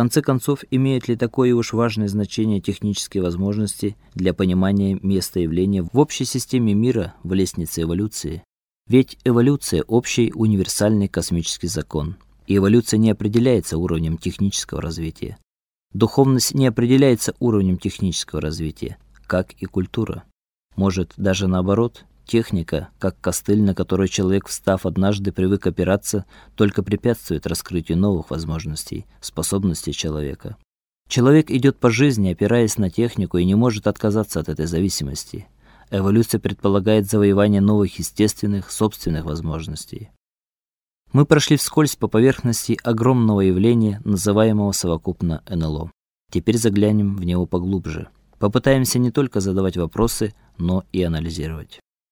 конце концов, имеют ли такое уж важное значение технические возможности для понимания места явления в общей системе мира в лестнице эволюции? Ведь эволюция общий универсальный космический закон. И эволюция не определяется уровнем технического развития. Духовность не определяется уровнем технического развития, как и культура. Может, даже наоборот, техника, как костыль, на который человек, встав однажды, привык опираться, только препятствует раскрытию новых возможностей, способностей человека. Человек идет по жизни, опираясь на технику и не может отказаться от этой зависимости. Эволюция предполагает завоевание новых естественных, собственных возможностей. Мы прошли вскользь по поверхности огромного явления, называемого совокупно НЛО. Теперь заглянем в него поглубже. Попытаемся не только задавать вопросы, но и анализировать.